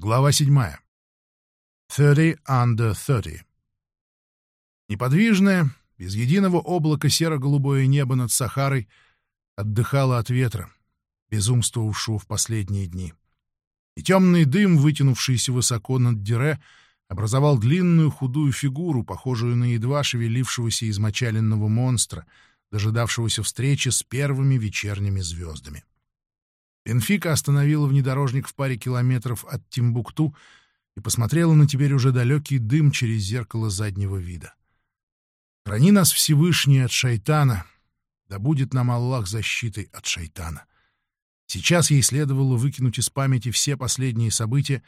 Глава 7. 30 under 30. Неподвижное, без единого облака серо-голубое небо над Сахарой отдыхало от ветра, безумствовавшего в последние дни. И темный дым, вытянувшийся высоко над Дире, образовал длинную худую фигуру, похожую на едва шевелившегося измочаленного монстра, дожидавшегося встречи с первыми вечерними звездами. Бенфика остановила внедорожник в паре километров от Тимбукту и посмотрела на теперь уже далекий дым через зеркало заднего вида. «Храни нас Всевышний от шайтана, да будет нам Аллах защитой от шайтана». Сейчас ей следовало выкинуть из памяти все последние события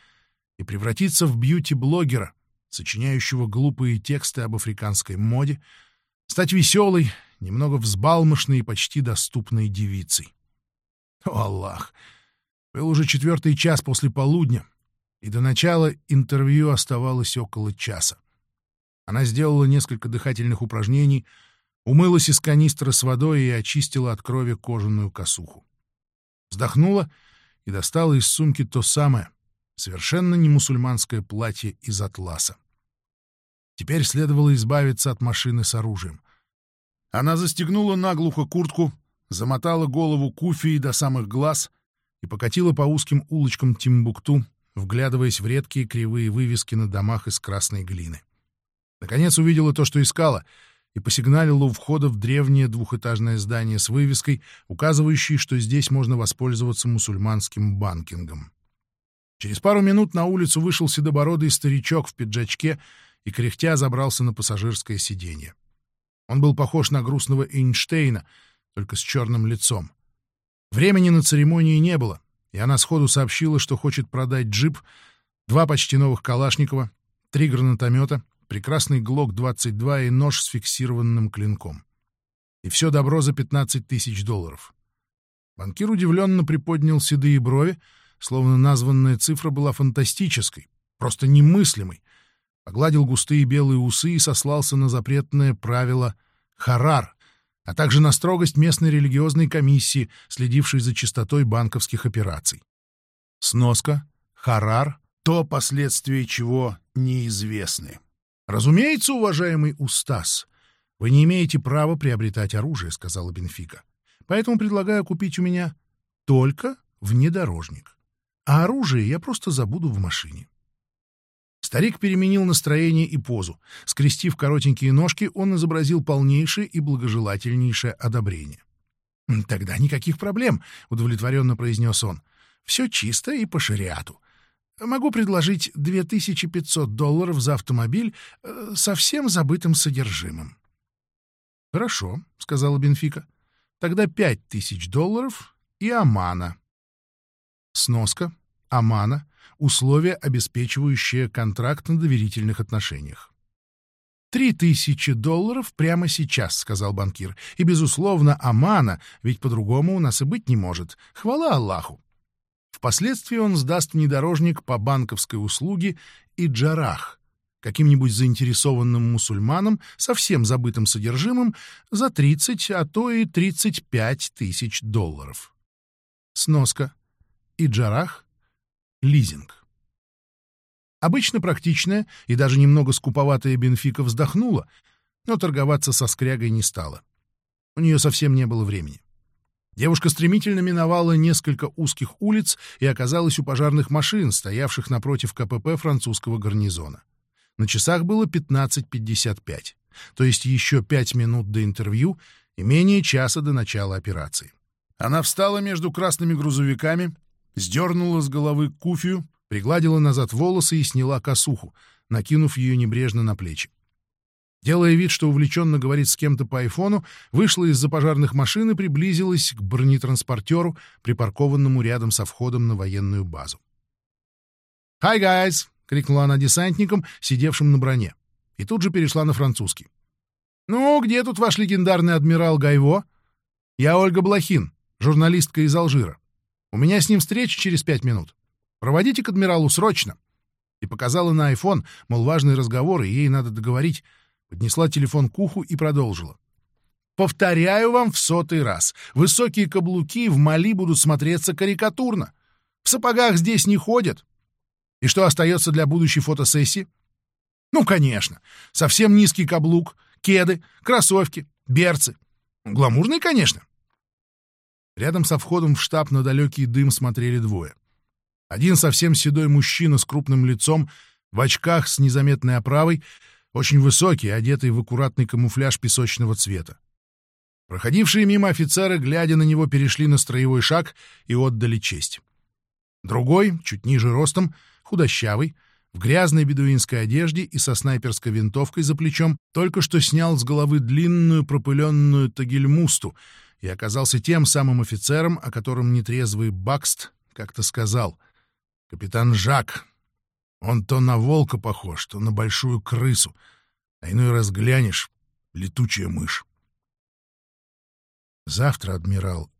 и превратиться в бьюти-блогера, сочиняющего глупые тексты об африканской моде, стать веселой, немного взбалмошной и почти доступной девицей. О, Аллах! Был уже четвертый час после полудня, и до начала интервью оставалось около часа. Она сделала несколько дыхательных упражнений, умылась из канистры с водой и очистила от крови кожаную косуху. Вздохнула и достала из сумки то самое, совершенно не мусульманское платье из атласа. Теперь следовало избавиться от машины с оружием. Она застегнула наглухо куртку, замотала голову куфией до самых глаз и покатила по узким улочкам Тимбукту, вглядываясь в редкие кривые вывески на домах из красной глины. Наконец увидела то, что искала, и посигналила у входа в древнее двухэтажное здание с вывеской, указывающей, что здесь можно воспользоваться мусульманским банкингом. Через пару минут на улицу вышел седобородый старичок в пиджачке и кряхтя забрался на пассажирское сиденье. Он был похож на грустного Эйнштейна — только с черным лицом. Времени на церемонии не было, и она сходу сообщила, что хочет продать джип, два почти новых Калашникова, три гранатомета, прекрасный ГЛОК-22 и нож с фиксированным клинком. И все добро за 15 тысяч долларов. Банкир удивленно приподнял седые брови, словно названная цифра была фантастической, просто немыслимой, погладил густые белые усы и сослался на запретное правило «Харар», а также на строгость местной религиозной комиссии, следившей за чистотой банковских операций. Сноска, харар, то последствия чего неизвестны. Разумеется, уважаемый Устас, вы не имеете права приобретать оружие, сказала Бенфика. Поэтому предлагаю купить у меня только внедорожник. А оружие я просто забуду в машине. Старик переменил настроение и позу. Скрестив коротенькие ножки, он изобразил полнейшее и благожелательнейшее одобрение. «Тогда никаких проблем», — удовлетворенно произнес он. «Все чисто и по шариату. Могу предложить 2500 долларов за автомобиль э, со всем забытым содержимым». «Хорошо», — сказала Бенфика. «Тогда 5000 долларов и Амана». Сноска. Амана условия, обеспечивающие контракт на доверительных отношениях. «Три тысячи долларов прямо сейчас», — сказал банкир. «И, безусловно, Амана, ведь по-другому у нас и быть не может. Хвала Аллаху». Впоследствии он сдаст внедорожник по банковской услуге и джарах, каким-нибудь заинтересованным мусульманам, совсем забытым содержимым, за 30, а то и 35 тысяч долларов. Сноска. И джарах лизинг. Обычно практичная и даже немного скуповатая Бенфика вздохнула, но торговаться со скрягой не стала. У нее совсем не было времени. Девушка стремительно миновала несколько узких улиц и оказалась у пожарных машин, стоявших напротив КПП французского гарнизона. На часах было 15.55, то есть еще пять минут до интервью и менее часа до начала операции. Она встала между красными грузовиками, сдернула с головы куфию, пригладила назад волосы и сняла косуху, накинув ее небрежно на плечи. Делая вид, что увлеченно говорит с кем-то по айфону, вышла из-за пожарных машин и приблизилась к бронетранспортеру, припаркованному рядом со входом на военную базу. «Hi, guys!» — крикнула она десантникам, сидевшим на броне, и тут же перешла на французский. «Ну, где тут ваш легендарный адмирал Гайво? Я Ольга Блохин, журналистка из Алжира. У меня с ним встреча через пять минут. Проводите к адмиралу срочно. И показала на айфон, мол, важный разговор, и ей надо договорить. Поднесла телефон к уху и продолжила. Повторяю вам в сотый раз. Высокие каблуки в Мали будут смотреться карикатурно. В сапогах здесь не ходят. И что остается для будущей фотосессии? Ну, конечно, совсем низкий каблук, кеды, кроссовки, берцы. Гламурный, конечно. Рядом со входом в штаб на далекий дым смотрели двое. Один совсем седой мужчина с крупным лицом, в очках с незаметной оправой, очень высокий, одетый в аккуратный камуфляж песочного цвета. Проходившие мимо офицеры, глядя на него, перешли на строевой шаг и отдали честь. Другой, чуть ниже ростом, худощавый, в грязной бедуинской одежде и со снайперской винтовкой за плечом, только что снял с головы длинную пропыленную тагельмусту и оказался тем самым офицером, о котором нетрезвый Бакст как-то сказал. «Капитан Жак. Он то на волка похож, то на большую крысу, а иной раз глянешь — летучая мышь». «Завтра, адмирал.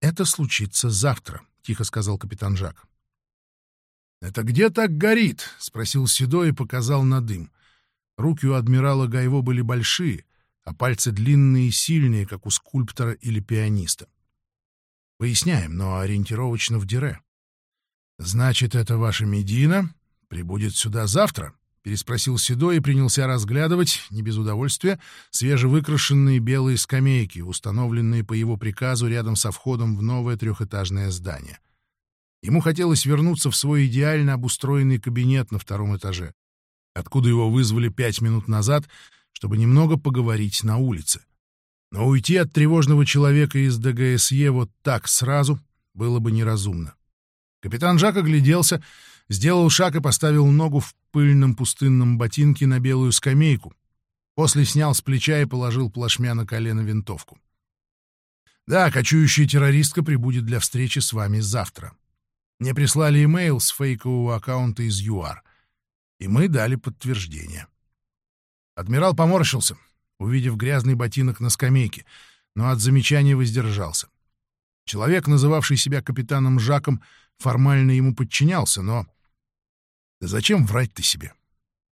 Это случится завтра», — тихо сказал капитан Жак. «Это где так горит?» — спросил Седой и показал на дым. Руки у адмирала Гайво были большие, а пальцы длинные и сильные, как у скульптора или пианиста. Поясняем, но ориентировочно в дире. «Значит, это ваша Медина прибудет сюда завтра?» — переспросил Седой и принялся разглядывать, не без удовольствия, свежевыкрашенные белые скамейки, установленные по его приказу рядом со входом в новое трехэтажное здание. Ему хотелось вернуться в свой идеально обустроенный кабинет на втором этаже, откуда его вызвали пять минут назад, чтобы немного поговорить на улице. Но уйти от тревожного человека из ДГСЕ вот так сразу было бы неразумно. Капитан Жак огляделся, сделал шаг и поставил ногу в пыльном пустынном ботинке на белую скамейку. После снял с плеча и положил плашмя на колено винтовку. «Да, кочующая террористка прибудет для встречи с вами завтра. Мне прислали имейл с фейкового аккаунта из ЮАР, и мы дали подтверждение. Адмирал поморщился, увидев грязный ботинок на скамейке, но от замечания воздержался. Человек, называвший себя капитаном Жаком, формально ему подчинялся, но... Да зачем врать ты себе?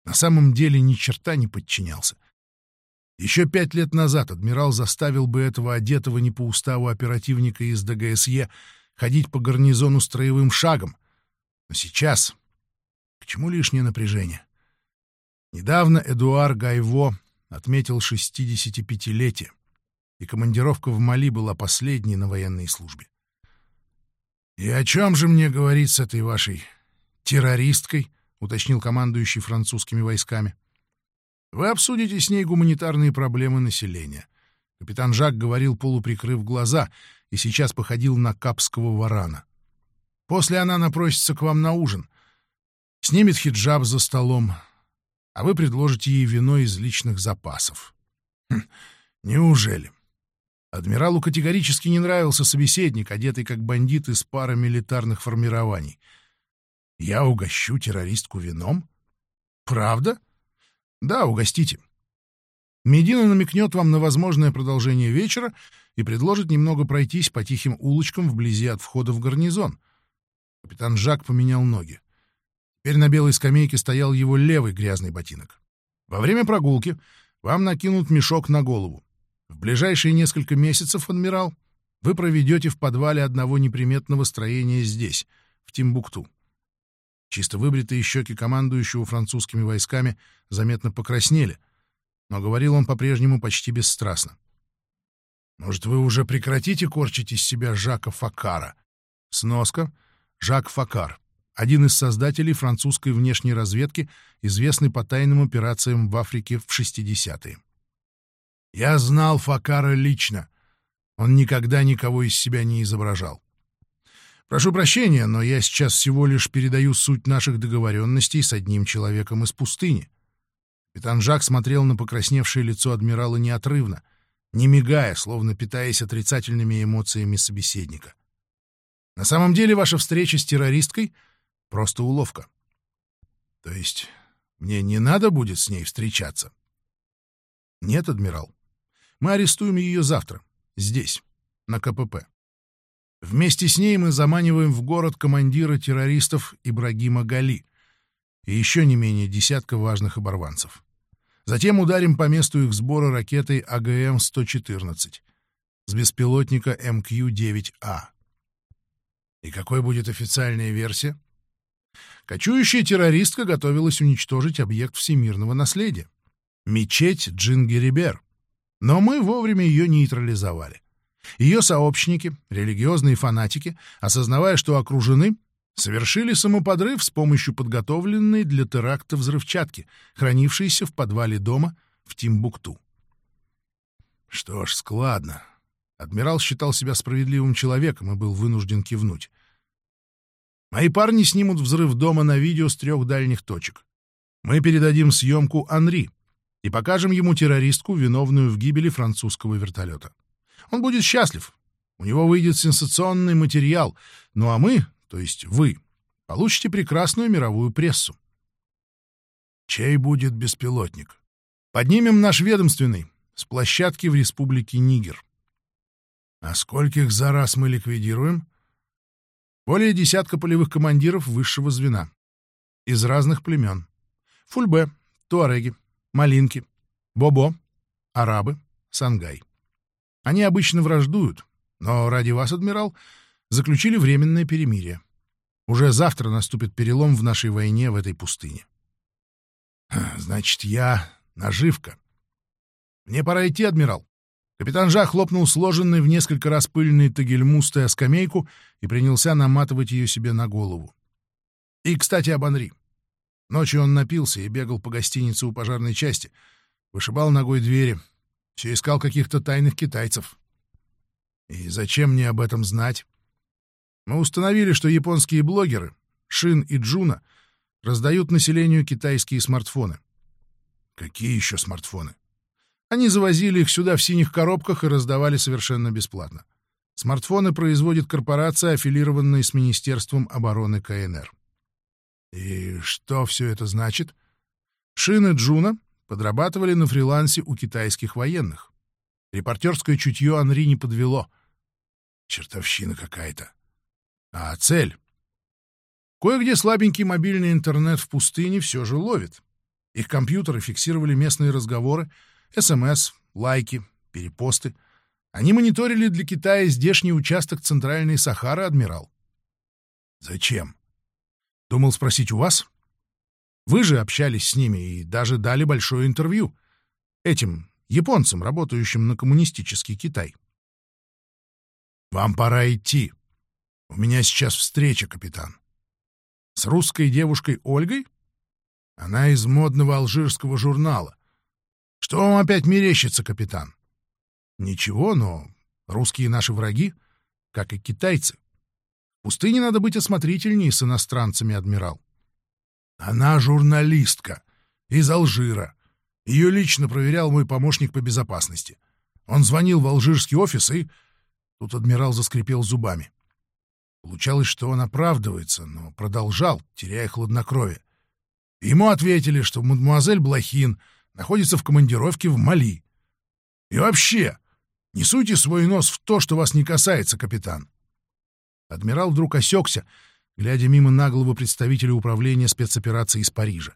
На самом деле ни черта не подчинялся. Еще пять лет назад адмирал заставил бы этого одетого не по уставу оперативника из ДГСЕ ходить по гарнизону строевым шагом. Но сейчас... К чему лишнее напряжение? Недавно Эдуар Гайво отметил 65-летие, и командировка в Мали была последней на военной службе. «И о чем же мне говорить с этой вашей террористкой?» — уточнил командующий французскими войсками. «Вы обсудите с ней гуманитарные проблемы населения». Капитан Жак говорил, полуприкрыв глаза — и сейчас походил на капского варана. После она напросится к вам на ужин, снимет хиджаб за столом, а вы предложите ей вино из личных запасов. Хм, неужели? Адмиралу категорически не нравился собеседник, одетый как бандит из парамилитарных формирований. Я угощу террористку вином? Правда? Да, угостите. Медина намекнет вам на возможное продолжение вечера и предложит немного пройтись по тихим улочкам вблизи от входа в гарнизон. Капитан Жак поменял ноги. Теперь на белой скамейке стоял его левый грязный ботинок. Во время прогулки вам накинут мешок на голову. В ближайшие несколько месяцев, адмирал, вы проведете в подвале одного неприметного строения здесь, в Тимбукту. Чисто выбритые щеки командующего французскими войсками заметно покраснели — но говорил он по-прежнему почти бесстрастно. «Может, вы уже прекратите корчить из себя Жака Факара?» Сноска. Жак Факар. Один из создателей французской внешней разведки, известный по тайным операциям в Африке в 60-е. «Я знал Факара лично. Он никогда никого из себя не изображал. Прошу прощения, но я сейчас всего лишь передаю суть наших договоренностей с одним человеком из пустыни. Капитан Жак смотрел на покрасневшее лицо адмирала неотрывно, не мигая, словно питаясь отрицательными эмоциями собеседника. На самом деле ваша встреча с террористкой — просто уловка. То есть мне не надо будет с ней встречаться? Нет, адмирал. Мы арестуем ее завтра, здесь, на КПП. Вместе с ней мы заманиваем в город командира террористов Ибрагима Гали, и еще не менее десятка важных оборванцев. Затем ударим по месту их сбора ракетой АГМ-114 с беспилотника МК-9А. И какой будет официальная версия? Кочующая террористка готовилась уничтожить объект всемирного наследия — мечеть Джингерибер. Но мы вовремя ее нейтрализовали. Ее сообщники, религиозные фанатики, осознавая, что окружены, совершили самоподрыв с помощью подготовленной для теракта взрывчатки, хранившейся в подвале дома в Тимбукту. Что ж, складно. Адмирал считал себя справедливым человеком и был вынужден кивнуть. Мои парни снимут взрыв дома на видео с трех дальних точек. Мы передадим съемку Анри и покажем ему террористку, виновную в гибели французского вертолета. Он будет счастлив. У него выйдет сенсационный материал. Ну а мы, то есть вы, получите прекрасную мировую прессу. Чей будет беспилотник? Поднимем наш ведомственный с площадки в республике Нигер. А скольких за раз мы ликвидируем? Более десятка полевых командиров высшего звена. Из разных племен. Фульбе, туареги, малинки, бобо, арабы, сангай. Они обычно враждуют, но ради вас, адмирал, заключили временное перемирие. Уже завтра наступит перелом в нашей войне в этой пустыне. Значит, я наживка. Мне пора идти, адмирал. Капитан Жа хлопнул сложенный в несколько раз пыльный тагельмустой о скамейку и принялся наматывать ее себе на голову. И, кстати, об Анри. Ночью он напился и бегал по гостинице у пожарной части, вышибал ногой двери, все искал каких-то тайных китайцев. И зачем мне об этом знать? Мы установили, что японские блогеры, Шин и Джуна, раздают населению китайские смартфоны. Какие еще смартфоны? Они завозили их сюда в синих коробках и раздавали совершенно бесплатно. Смартфоны производит корпорация, аффилированная с Министерством обороны КНР. И что все это значит? Шин и Джуна подрабатывали на фрилансе у китайских военных. Репортерское чутье Анри не подвело. Чертовщина какая-то. А цель? Кое-где слабенький мобильный интернет в пустыне все же ловит. Их компьютеры фиксировали местные разговоры, СМС, лайки, перепосты. Они мониторили для Китая здешний участок Центральной Сахары, адмирал. Зачем? Думал спросить у вас? Вы же общались с ними и даже дали большое интервью. Этим японцам, работающим на коммунистический Китай. Вам пора идти. У меня сейчас встреча, капитан. С русской девушкой Ольгой? Она из модного алжирского журнала. Что вам опять мерещится, капитан? Ничего, но русские наши враги, как и китайцы. В пустыне надо быть осмотрительнее с иностранцами, адмирал. Она журналистка из Алжира. Ее лично проверял мой помощник по безопасности. Он звонил в алжирский офис и... Тут адмирал заскрипел зубами. Получалось, что он оправдывается, но продолжал, теряя хладнокровие. Ему ответили, что мадемуазель Блохин находится в командировке в Мали. И вообще, не суйте свой нос в то, что вас не касается, капитан. Адмирал вдруг осекся, глядя мимо наглого представителя управления спецопераций из Парижа.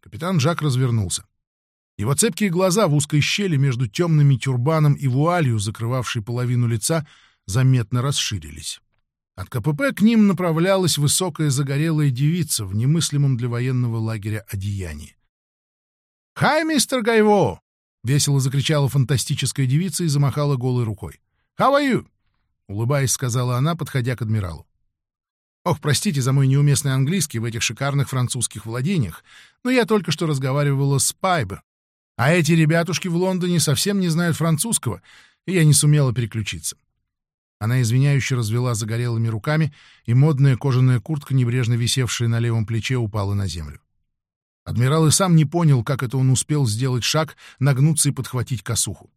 Капитан Жак развернулся. Его цепкие глаза в узкой щели между темными тюрбаном и вуалью, закрывавшей половину лица, заметно расширились. От КПП к ним направлялась высокая загорелая девица в немыслимом для военного лагеря одеянии. «Хай, мистер Гайво!» — весело закричала фантастическая девица и замахала голой рукой. «How are you?» — улыбаясь, сказала она, подходя к адмиралу. «Ох, простите за мой неуместный английский в этих шикарных французских владениях, но я только что разговаривала с Пайбе, а эти ребятушки в Лондоне совсем не знают французского, и я не сумела переключиться». Она извиняюще развела загорелыми руками, и модная кожаная куртка, небрежно висевшая на левом плече, упала на землю. Адмирал и сам не понял, как это он успел сделать шаг, нагнуться и подхватить косуху.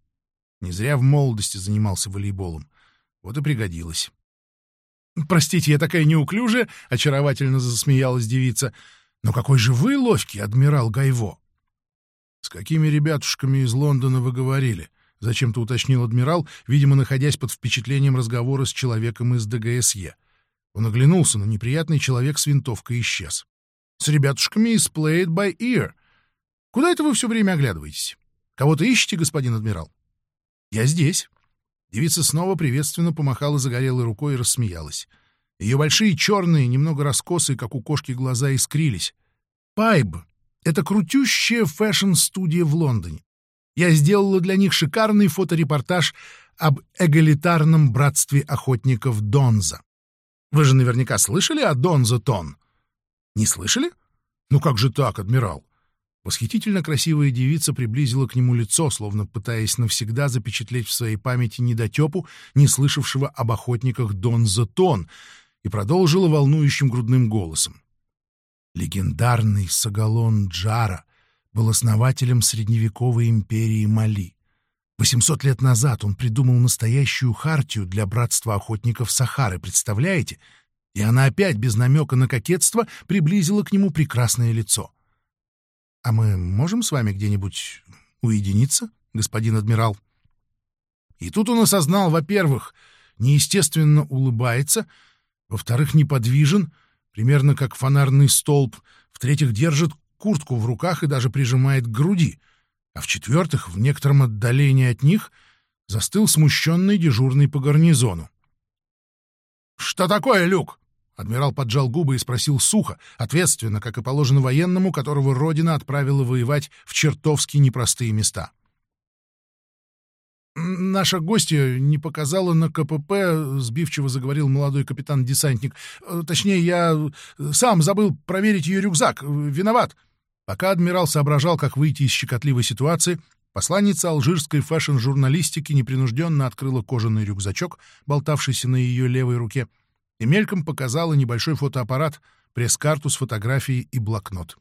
Не зря в молодости занимался волейболом. Вот и пригодилось. «Простите, я такая неуклюжая!» — очаровательно засмеялась девица. «Но какой же вы ловкий, адмирал Гайво!» «С какими ребятушками из Лондона вы говорили?» — зачем-то уточнил адмирал, видимо, находясь под впечатлением разговора с человеком из ДГСЕ. Он оглянулся, но неприятный человек с винтовкой исчез с ребятушками из Play It By Ear. Куда это вы все время оглядываетесь? Кого-то ищете, господин адмирал? Я здесь. Девица снова приветственно помахала загорелой рукой и рассмеялась. Ее большие черные, немного раскосые, как у кошки, глаза искрились. «Пайб — это крутющая фэшн-студия в Лондоне. Я сделала для них шикарный фоторепортаж об эгалитарном братстве охотников Донза. Вы же наверняка слышали о Донза Тон? Не слышали? Ну как же так, адмирал? Восхитительно красивая девица приблизила к нему лицо, словно пытаясь навсегда запечатлеть в своей памяти недотепу, не слышавшего об охотниках Донза Тон, и продолжила волнующим грудным голосом. Легендарный Сагалон Джара был основателем средневековой империи Мали. 800 лет назад он придумал настоящую хартию для братства охотников Сахары, представляете? И она опять без намека на кокетство приблизила к нему прекрасное лицо. «А мы можем с вами где-нибудь уединиться, господин адмирал?» И тут он осознал, во-первых, неестественно улыбается, во-вторых, неподвижен, примерно как фонарный столб, в-третьих, держит куртку в руках и даже прижимает к груди, а в-четвертых, в некотором отдалении от них застыл смущенный дежурный по гарнизону. «Что такое, Люк?» Адмирал поджал губы и спросил сухо, ответственно, как и положено военному, которого Родина отправила воевать в чертовски непростые места. «Наша гостья не показала на КПП», — сбивчиво заговорил молодой капитан-десантник. «Э, «Точнее, я сам забыл проверить ее рюкзак. Виноват». Пока адмирал соображал, как выйти из щекотливой ситуации, посланница алжирской фэшн-журналистики непринужденно открыла кожаный рюкзачок, болтавшийся на ее левой руке, и мельком показала небольшой фотоаппарат, пресс-карту с фотографией и блокнот.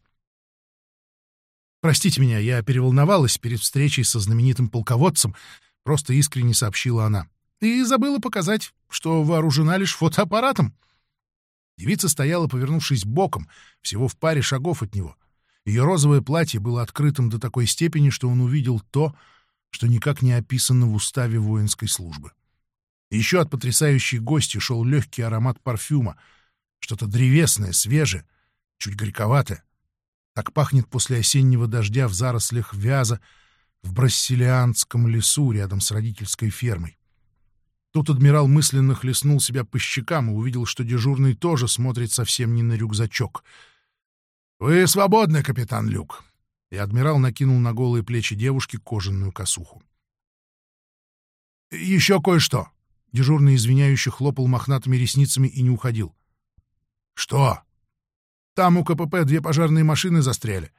«Простите меня, я переволновалась перед встречей со знаменитым полководцем», — просто искренне сообщила она. «И забыла показать, что вооружена лишь фотоаппаратом». Девица стояла, повернувшись боком, всего в паре шагов от него. Ее розовое платье было открытым до такой степени, что он увидел то, что никак не описано в уставе воинской службы. Еще от потрясающей гости шел легкий аромат парфюма, что-то древесное, свежее, чуть горьковатое. Так пахнет после осеннего дождя в зарослях вяза, в Брассилианском лесу рядом с родительской фермой. Тут адмирал мысленно хлестнул себя по щекам и увидел, что дежурный тоже смотрит совсем не на рюкзачок. «Вы свободны, капитан Люк!» И адмирал накинул на голые плечи девушки кожаную косуху. «Еще кое-что!» Дежурный извиняющий хлопал мохнатыми ресницами и не уходил. «Что?» «Там у КПП две пожарные машины застряли.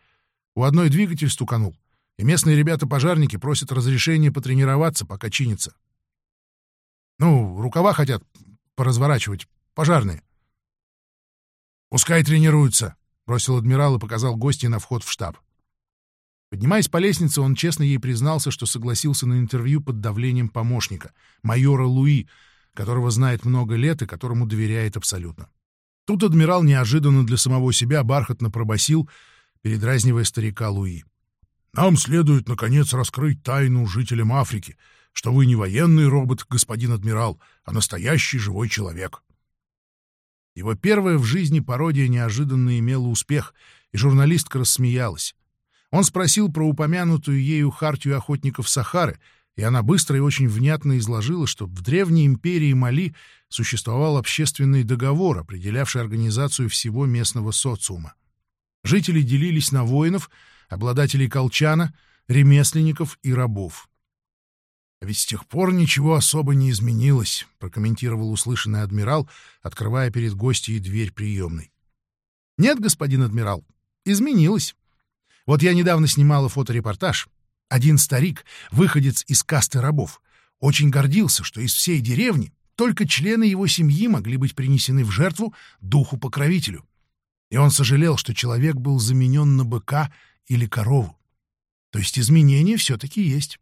У одной двигатель стуканул и местные ребята-пожарники просят разрешения потренироваться, пока чинится. Ну, рукава хотят поразворачивать, пожарные. «Пускай тренируются», — бросил адмирал и показал гостей на вход в штаб. Поднимаясь по лестнице, он честно ей признался, что согласился на интервью под давлением помощника, майора Луи, которого знает много лет и которому доверяет абсолютно. Тут адмирал неожиданно для самого себя бархатно пробасил, передразнивая старика Луи. Нам следует, наконец, раскрыть тайну жителям Африки, что вы не военный робот, господин адмирал, а настоящий живой человек. Его первая в жизни пародия неожиданно имела успех, и журналистка рассмеялась. Он спросил про упомянутую ею хартию охотников Сахары, и она быстро и очень внятно изложила, что в древней империи Мали существовал общественный договор, определявший организацию всего местного социума. Жители делились на воинов — обладателей колчана, ремесленников и рабов. «А ведь с тех пор ничего особо не изменилось», — прокомментировал услышанный адмирал, открывая перед гостьей дверь приемной. «Нет, господин адмирал, изменилось. Вот я недавно снимала фоторепортаж. Один старик, выходец из касты рабов, очень гордился, что из всей деревни только члены его семьи могли быть принесены в жертву духу-покровителю. И он сожалел, что человек был заменен на быка или корову. То есть изменения все-таки есть.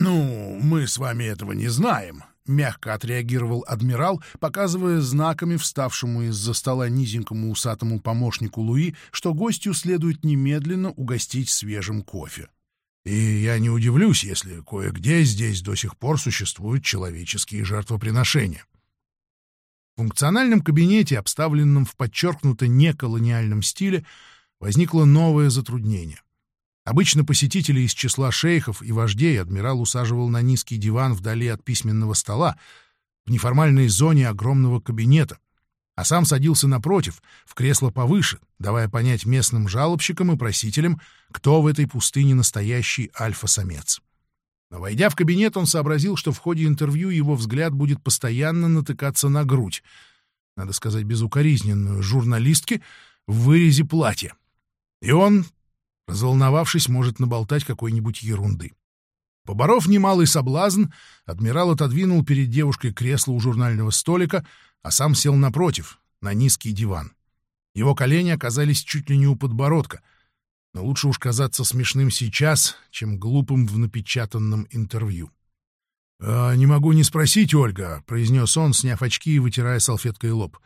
«Ну, мы с вами этого не знаем», — мягко отреагировал адмирал, показывая знаками вставшему из-за стола низенькому усатому помощнику Луи, что гостю следует немедленно угостить свежим кофе. «И я не удивлюсь, если кое-где здесь до сих пор существуют человеческие жертвоприношения». В функциональном кабинете, обставленном в подчеркнуто неколониальном стиле, возникло новое затруднение. Обычно посетители из числа шейхов и вождей адмирал усаживал на низкий диван вдали от письменного стола, в неформальной зоне огромного кабинета, а сам садился напротив, в кресло повыше, давая понять местным жалобщикам и просителям, кто в этой пустыне настоящий альфа-самец. Но, войдя в кабинет, он сообразил, что в ходе интервью его взгляд будет постоянно натыкаться на грудь, надо сказать, безукоризненную журналистки в вырезе платья. И он, разволновавшись, может наболтать какой-нибудь ерунды. Поборов немалый соблазн, адмирал отодвинул перед девушкой кресло у журнального столика, а сам сел напротив, на низкий диван. Его колени оказались чуть ли не у подбородка, но лучше уж казаться смешным сейчас, чем глупым в напечатанном интервью. «А, «Не могу не спросить, Ольга», — произнес он, сняв очки и вытирая салфеткой лоб.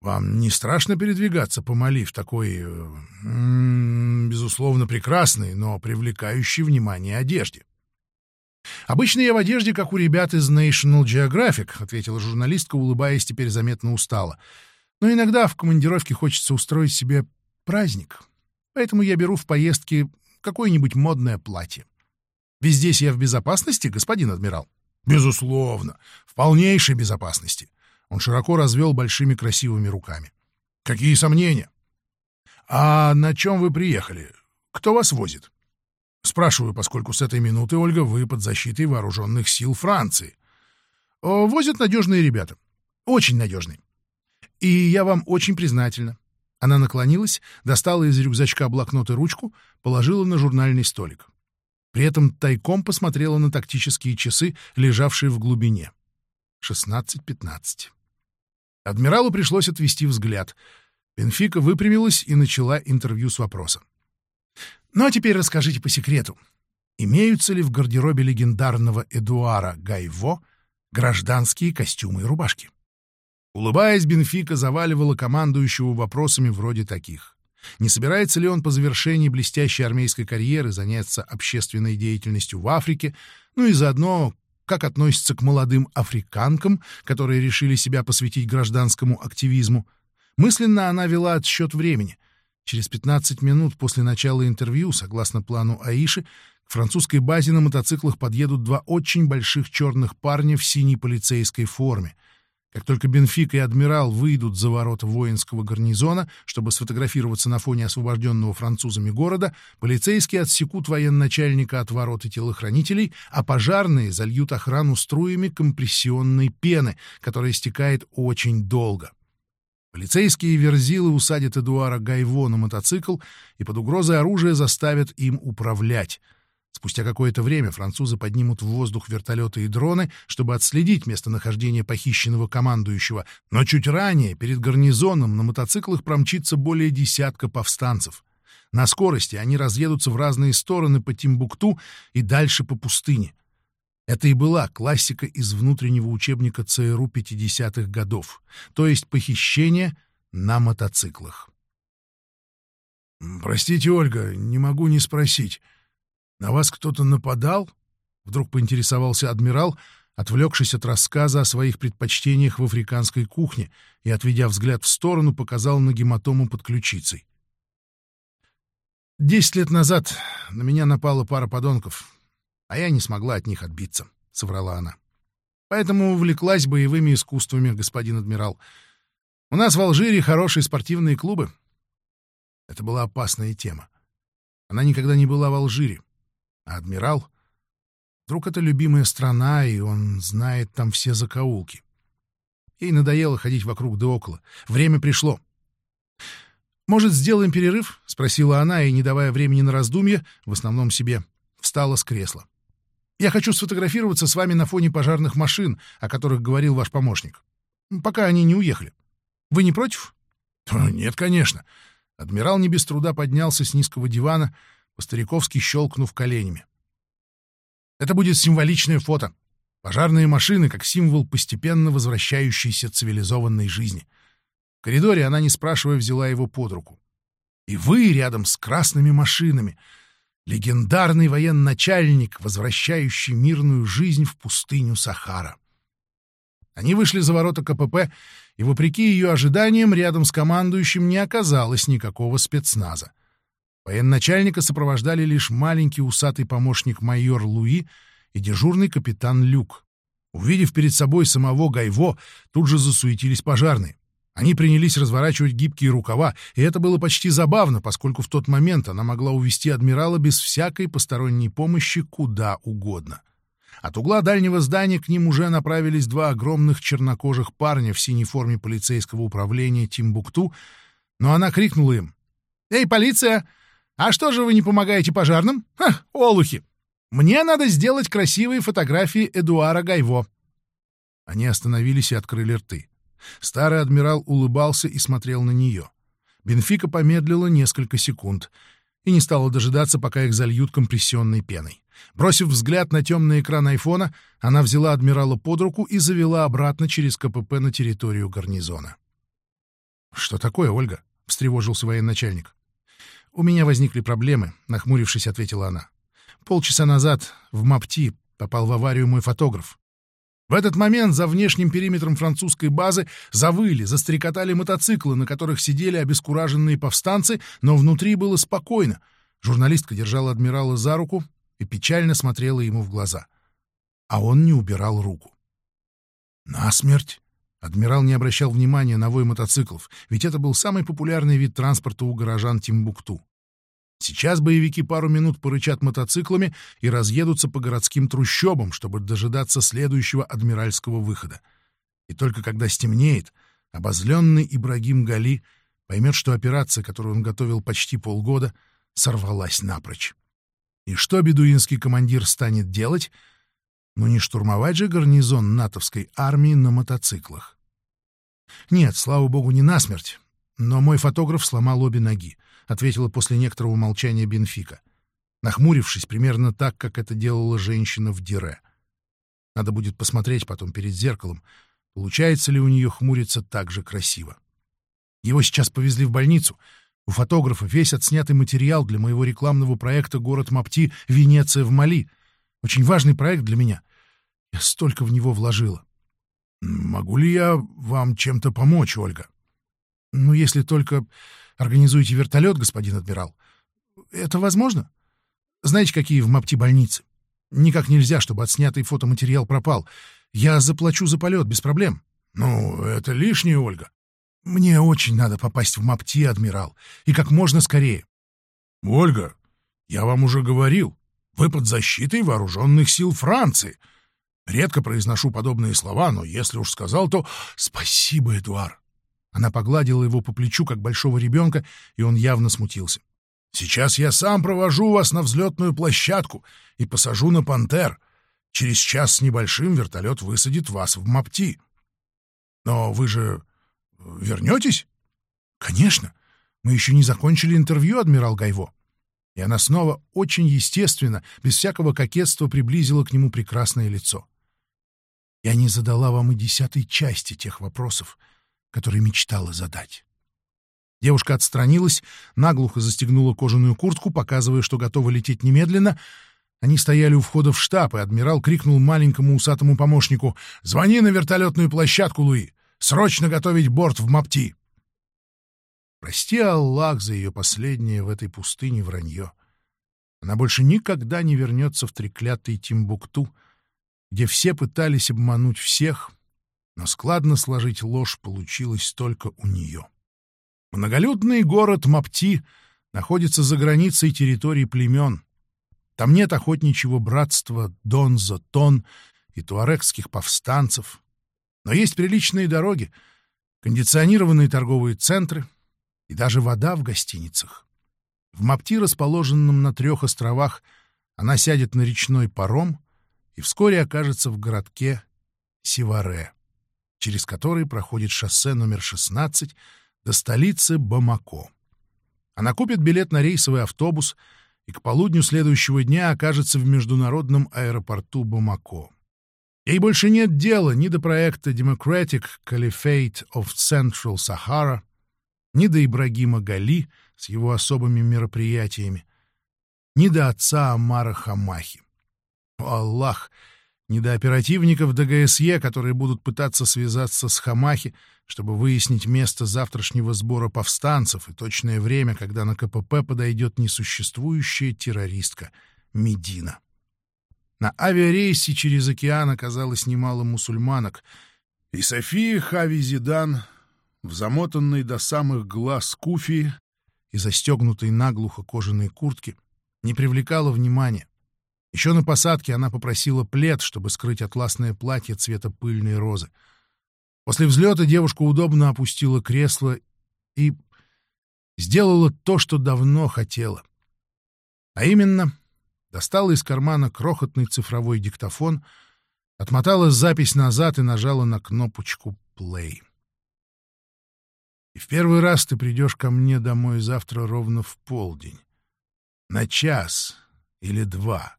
«Вам не страшно передвигаться по Мали в такой, э, безусловно, прекрасной, но привлекающей внимание одежде?» «Обычно я в одежде, как у ребят из National Geographic», — ответила журналистка, улыбаясь теперь заметно устало. «Но иногда в командировке хочется устроить себе праздник, поэтому я беру в поездки какое-нибудь модное платье. Ведь здесь я в безопасности, господин адмирал?» «Безусловно, в полнейшей безопасности». Он широко развел большими красивыми руками. «Какие сомнения?» «А на чем вы приехали? Кто вас возит?» Спрашиваю, поскольку с этой минуты, Ольга, вы под защитой вооруженных сил Франции. Возят надежные ребята. Очень надежные. И я вам очень признательна. Она наклонилась, достала из рюкзачка блокнот и ручку, положила на журнальный столик. При этом тайком посмотрела на тактические часы, лежавшие в глубине. 16.15. Адмиралу пришлось отвести взгляд. Бенфика выпрямилась и начала интервью с вопросом. Ну а теперь расскажите по секрету, имеются ли в гардеробе легендарного Эдуара Гайво гражданские костюмы и рубашки? Улыбаясь, Бенфика заваливала командующего вопросами вроде таких. Не собирается ли он по завершении блестящей армейской карьеры заняться общественной деятельностью в Африке, ну и заодно как относится к молодым африканкам, которые решили себя посвятить гражданскому активизму. Мысленно она вела отсчет времени — Через 15 минут после начала интервью, согласно плану Аиши, к французской базе на мотоциклах подъедут два очень больших черных парня в синей полицейской форме. Как только Бенфик и Адмирал выйдут за ворота воинского гарнизона, чтобы сфотографироваться на фоне освобожденного французами города, полицейские отсекут военачальника от ворот и телохранителей, а пожарные зальют охрану струями компрессионной пены, которая стекает очень долго. Полицейские верзилы усадят Эдуара Гайво на мотоцикл и под угрозой оружия заставят им управлять. Спустя какое-то время французы поднимут в воздух вертолеты и дроны, чтобы отследить местонахождение похищенного командующего, но чуть ранее перед гарнизоном на мотоциклах промчится более десятка повстанцев. На скорости они разъедутся в разные стороны по Тимбукту и дальше по пустыне. Это и была классика из внутреннего учебника ЦРУ 50-х годов, то есть похищение на мотоциклах. «Простите, Ольга, не могу не спросить. На вас кто-то нападал?» Вдруг поинтересовался адмирал, отвлекшись от рассказа о своих предпочтениях в африканской кухне и, отведя взгляд в сторону, показал на гематому под ключицей. «Десять лет назад на меня напала пара подонков а я не смогла от них отбиться», — соврала она. «Поэтому увлеклась боевыми искусствами, господин адмирал. У нас в Алжире хорошие спортивные клубы». Это была опасная тема. Она никогда не была в Алжире. Адмирал... Вдруг это любимая страна, и он знает там все закоулки. Ей надоело ходить вокруг да около. Время пришло. «Может, сделаем перерыв?» — спросила она, и, не давая времени на раздумье, в основном себе, встала с кресла. Я хочу сфотографироваться с вами на фоне пожарных машин, о которых говорил ваш помощник. Пока они не уехали. Вы не против? Нет, конечно. Адмирал не без труда поднялся с низкого дивана, по-стариковски щелкнув коленями. Это будет символичное фото. Пожарные машины как символ постепенно возвращающейся цивилизованной жизни. В коридоре она, не спрашивая, взяла его под руку. И вы рядом с красными машинами — легендарный военачальник, возвращающий мирную жизнь в пустыню Сахара. Они вышли за ворота КПП, и, вопреки ее ожиданиям, рядом с командующим не оказалось никакого спецназа. Военачальника сопровождали лишь маленький усатый помощник майор Луи и дежурный капитан Люк. Увидев перед собой самого Гайво, тут же засуетились пожарные. Они принялись разворачивать гибкие рукава, и это было почти забавно, поскольку в тот момент она могла увести адмирала без всякой посторонней помощи куда угодно. От угла дальнего здания к ним уже направились два огромных чернокожих парня в синей форме полицейского управления Тимбукту, но она крикнула им. «Эй, полиция! А что же вы не помогаете пожарным? Ха, олухи! Мне надо сделать красивые фотографии Эдуара Гайво!» Они остановились и открыли рты. Старый адмирал улыбался и смотрел на нее. Бенфика помедлила несколько секунд и не стала дожидаться, пока их зальют компрессионной пеной. Бросив взгляд на темный экран айфона, она взяла адмирала под руку и завела обратно через КПП на территорию гарнизона. «Что такое, Ольга?» — встревожился военачальник. «У меня возникли проблемы», — нахмурившись, ответила она. «Полчаса назад в МАПТИ попал в аварию мой фотограф. В этот момент за внешним периметром французской базы завыли, застрекотали мотоциклы, на которых сидели обескураженные повстанцы, но внутри было спокойно. Журналистка держала адмирала за руку и печально смотрела ему в глаза. А он не убирал руку. «Насмерть?» Адмирал не обращал внимания на вой мотоциклов, ведь это был самый популярный вид транспорта у горожан Тимбукту. Сейчас боевики пару минут порычат мотоциклами и разъедутся по городским трущобам, чтобы дожидаться следующего адмиральского выхода. И только когда стемнеет, обозленный Ибрагим Гали поймет, что операция, которую он готовил почти полгода, сорвалась напрочь. И что бедуинский командир станет делать? Ну не штурмовать же гарнизон натовской армии на мотоциклах. Нет, слава богу, не насмерть, но мой фотограф сломал обе ноги ответила после некоторого молчания Бенфика, нахмурившись примерно так, как это делала женщина в Дире. Надо будет посмотреть потом перед зеркалом, получается ли у нее хмуриться так же красиво. Его сейчас повезли в больницу. У фотографа весь отснятый материал для моего рекламного проекта «Город Мапти. Венеция в Мали». Очень важный проект для меня. Я столько в него вложила. Могу ли я вам чем-то помочь, Ольга? Ну, если только Организуете вертолет, господин адмирал? Это возможно? Знаете, какие в МАПТИ больницы? Никак нельзя, чтобы отснятый фотоматериал пропал. Я заплачу за полет, без проблем. Ну, это лишнее, Ольга. Мне очень надо попасть в МАПТИ, адмирал, и как можно скорее. Ольга, я вам уже говорил, вы под защитой вооруженных сил Франции. Редко произношу подобные слова, но если уж сказал, то спасибо, Эдуард. Она погладила его по плечу, как большого ребенка, и он явно смутился. «Сейчас я сам провожу вас на взлетную площадку и посажу на «Пантер». Через час с небольшим вертолет высадит вас в Мапти. Но вы же вернетесь?» «Конечно. Мы еще не закончили интервью, адмирал Гайво». И она снова очень естественно, без всякого кокетства, приблизила к нему прекрасное лицо. «Я не задала вам и десятой части тех вопросов, который мечтала задать. Девушка отстранилась, наглухо застегнула кожаную куртку, показывая, что готова лететь немедленно. Они стояли у входа в штаб, и адмирал крикнул маленькому усатому помощнику «Звони на вертолетную площадку, Луи! Срочно готовить борт в Мапти!» Прости Аллах за ее последнее в этой пустыне вранье. Она больше никогда не вернется в треклятый Тимбукту, где все пытались обмануть всех — но складно сложить ложь получилось только у нее. Многолюдный город Мапти находится за границей территории племен. Там нет охотничьего братства Донза-Тон и туарекских повстанцев. Но есть приличные дороги, кондиционированные торговые центры и даже вода в гостиницах. В Мапти, расположенном на трех островах, она сядет на речной паром и вскоре окажется в городке Сиваре через который проходит шоссе номер 16 до столицы Бамако. Она купит билет на рейсовый автобус и к полудню следующего дня окажется в международном аэропорту Бамако. Ей больше нет дела ни до проекта Democratic Caliphate of Central Sahara, ни до Ибрагима Гали с его особыми мероприятиями, ни до отца Амара Хамахи. О, Аллах! ни до оперативников ДГСЕ, которые будут пытаться связаться с Хамахи, чтобы выяснить место завтрашнего сбора повстанцев и точное время, когда на КПП подойдет несуществующая террористка Медина. На авиарейсе через океан оказалось немало мусульманок, и София Хави Зидан в замотанной до самых глаз куфии и застегнутой наглухо кожаной куртке, не привлекала внимания. Еще на посадке она попросила плед, чтобы скрыть атласное платье цвета пыльной розы. После взлета девушка удобно опустила кресло и сделала то, что давно хотела. А именно, достала из кармана крохотный цифровой диктофон, отмотала запись назад и нажала на кнопочку «плей». И в первый раз ты придешь ко мне домой завтра ровно в полдень. На час или два.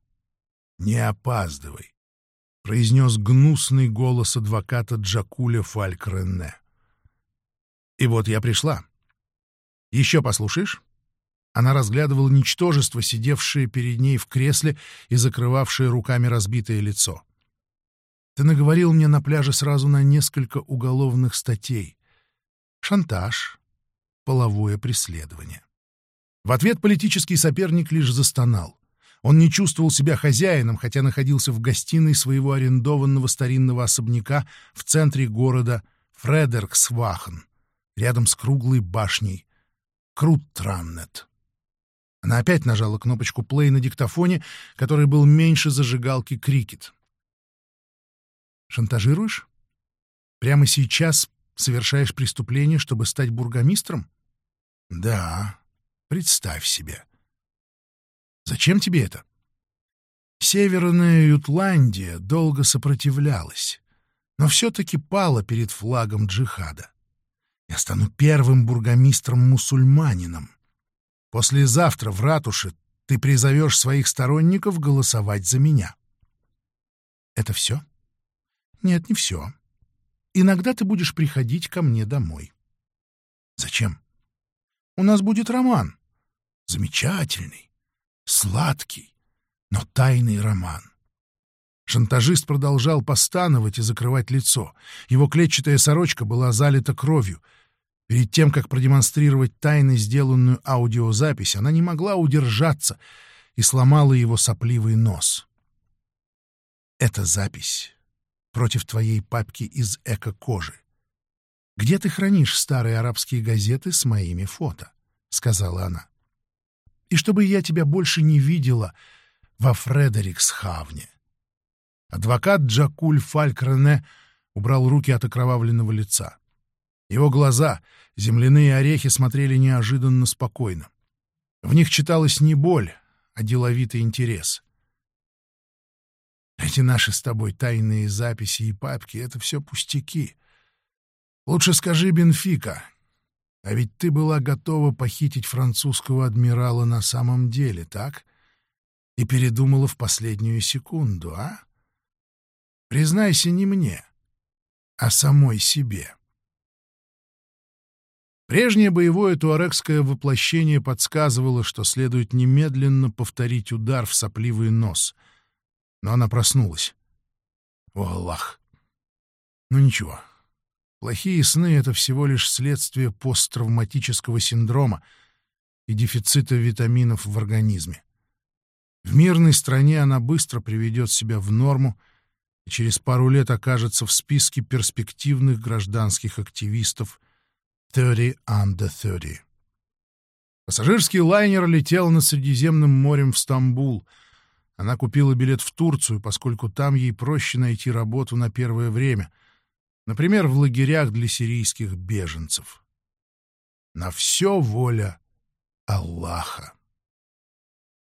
Не опаздывай, — произнес гнусный голос адвоката Джакуля Фальк Ренне. И вот я пришла. Еще послушаешь? Она разглядывала ничтожество, сидевшее перед ней в кресле и закрывавшее руками разбитое лицо. Ты наговорил мне на пляже сразу на несколько уголовных статей шантаж, половое преследование. В ответ политический соперник лишь застонал. Он не чувствовал себя хозяином, хотя находился в гостиной своего арендованного старинного особняка в центре города Фредерксвахен, рядом с круглой башней Круттраннет. Она опять нажала кнопочку «плей» на диктофоне, который был меньше зажигалки «Крикет». «Шантажируешь? Прямо сейчас Совершаешь преступление, чтобы стать бургомистром? Да, представь себе. Зачем тебе это? Северная Ютландия долго сопротивлялась, но все-таки пала перед флагом джихада. Я стану первым бургомистром-мусульманином. Послезавтра в ратуше ты призовешь своих сторонников голосовать за меня. Это все? Нет, не все. Иногда ты будешь приходить ко мне домой. Зачем? У нас будет роман. Замечательный, сладкий, но тайный роман. Шантажист продолжал постановать и закрывать лицо. Его клетчатая сорочка была залита кровью. Перед тем, как продемонстрировать тайно сделанную аудиозапись, она не могла удержаться и сломала его сопливый нос. Эта запись против твоей папки из эко-кожи. «Где ты хранишь старые арабские газеты с моими фото?» — сказала она. «И чтобы я тебя больше не видела во Фредериксхавне». Адвокат Джакуль Фалькрене убрал руки от окровавленного лица. Его глаза, земляные орехи, смотрели неожиданно спокойно. В них читалась не боль, а деловитый интерес. Эти наши с тобой тайные записи и папки — это все пустяки. Лучше скажи Бенфика. А ведь ты была готова похитить французского адмирала на самом деле, так? И передумала в последнюю секунду, а? Признайся не мне, а самой себе. Прежнее боевое туарекское воплощение подсказывало, что следует немедленно повторить удар в сопливый нос — но она проснулась. О, Аллах! Ну ничего. Плохие сны — это всего лишь следствие посттравматического синдрома и дефицита витаминов в организме. В мирной стране она быстро приведет себя в норму и через пару лет окажется в списке перспективных гражданских активистов 30 under 30. Пассажирский лайнер летел над Средиземным морем в Стамбул — она купила билет в Турцию, поскольку там ей проще найти работу на первое время, например, в лагерях для сирийских беженцев. На все воля Аллаха.